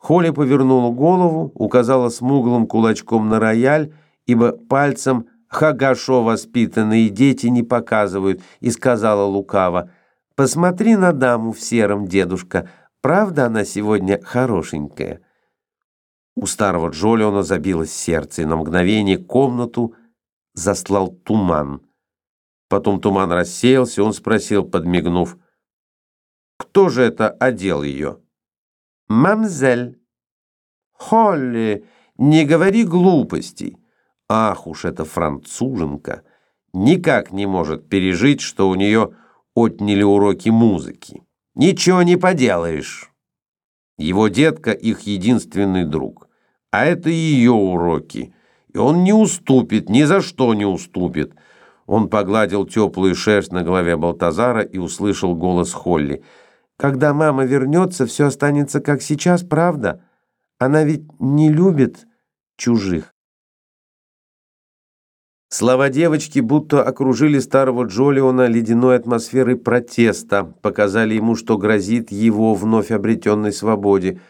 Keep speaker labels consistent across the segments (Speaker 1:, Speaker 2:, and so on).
Speaker 1: Холли повернула голову, указала смуглым кулачком на рояль, ибо пальцем «хагашо воспитанные дети не показывают», и сказала лукаво, «Посмотри на даму в сером, дедушка, правда она сегодня хорошенькая?» У старого Джолиона забилось сердце, и на мгновение комнату заслал туман. Потом туман рассеялся, он спросил, подмигнув, «Кто же это одел ее?» «Мамзель». «Холли, не говори глупостей». Ах уж эта француженка! Никак не может пережить, что у нее отняли уроки музыки. Ничего не поделаешь. Его детка их единственный друг. А это ее уроки. И он не уступит, ни за что не уступит. Он погладил теплую шерсть на голове Балтазара и услышал голос Холли – когда мама вернется, все останется как сейчас, правда? Она ведь не любит чужих. Слова девочки будто окружили старого Джолиона ледяной атмосферой протеста, показали ему, что грозит его вновь обретенной свободе.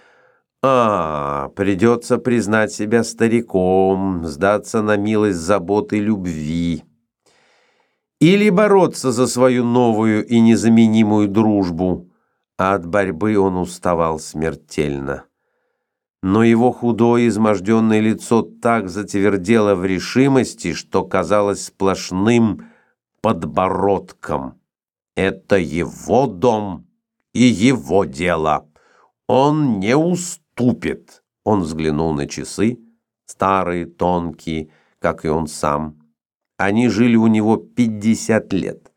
Speaker 1: А, придется признать себя стариком, сдаться на милость заботы и любви. Или бороться за свою новую и незаменимую дружбу а от борьбы он уставал смертельно. Но его худое изможденное лицо так затвердело в решимости, что казалось сплошным подбородком. Это его дом и его дело. Он не уступит. Он взглянул на часы, старые, тонкие, как и он сам. Они жили у него пятьдесят лет.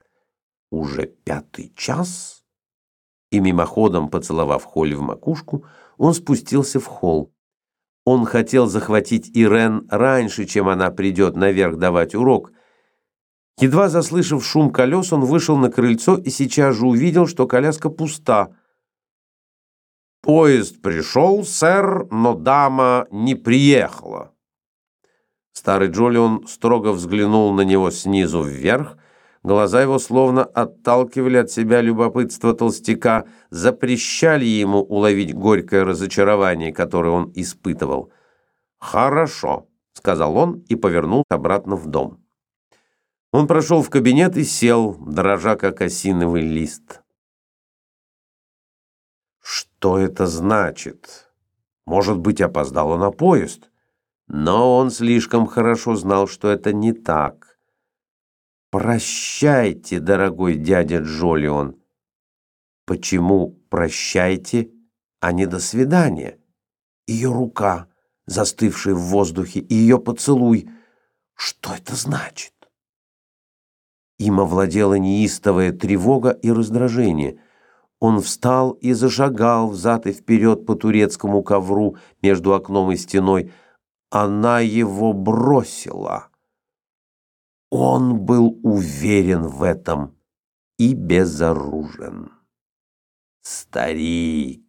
Speaker 1: Уже пятый час? И мимоходом поцеловав Холли в макушку, он спустился в холл. Он хотел захватить Ирен раньше, чем она придет наверх давать урок. Едва заслышав шум колес, он вышел на крыльцо и сейчас же увидел, что коляска пуста. «Поезд пришел, сэр, но дама не приехала». Старый Джолион строго взглянул на него снизу вверх, Глаза его словно отталкивали от себя любопытство толстяка, запрещали ему уловить горькое разочарование, которое он испытывал. «Хорошо», — сказал он и повернул обратно в дом. Он прошел в кабинет и сел, дрожа как осиновый лист. Что это значит? Может быть, опоздала на поезд? Но он слишком хорошо знал, что это не так. «Прощайте, дорогой дядя Джолион». «Почему прощайте, а не до свидания?» Ее рука, застывшая в воздухе, и ее поцелуй. Что это значит? Им овладела неистовая тревога и раздражение. Он встал и зашагал взад и вперед по турецкому ковру между окном и стеной. Она его бросила. Он был уверен в этом и безоружен. Старик,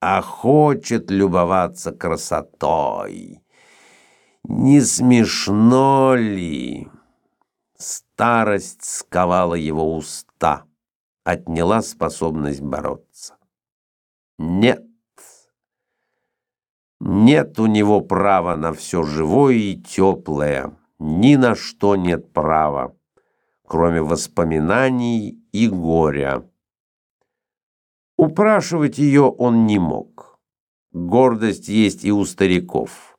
Speaker 1: а хочет любоваться красотой. Не смешно ли? Старость сковала его уста, отняла способность бороться. Нет, нет у него права на все живое и теплое ни на что нет права, кроме воспоминаний и горя. Упрашивать ее он не мог. Гордость есть и у стариков.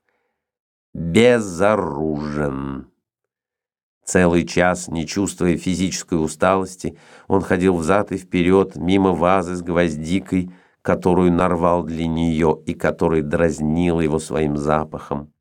Speaker 1: Безоружен. Целый час, не чувствуя физической усталости, он ходил взад и вперед, мимо вазы с гвоздикой, которую нарвал для нее и которая дразнила его своим запахом.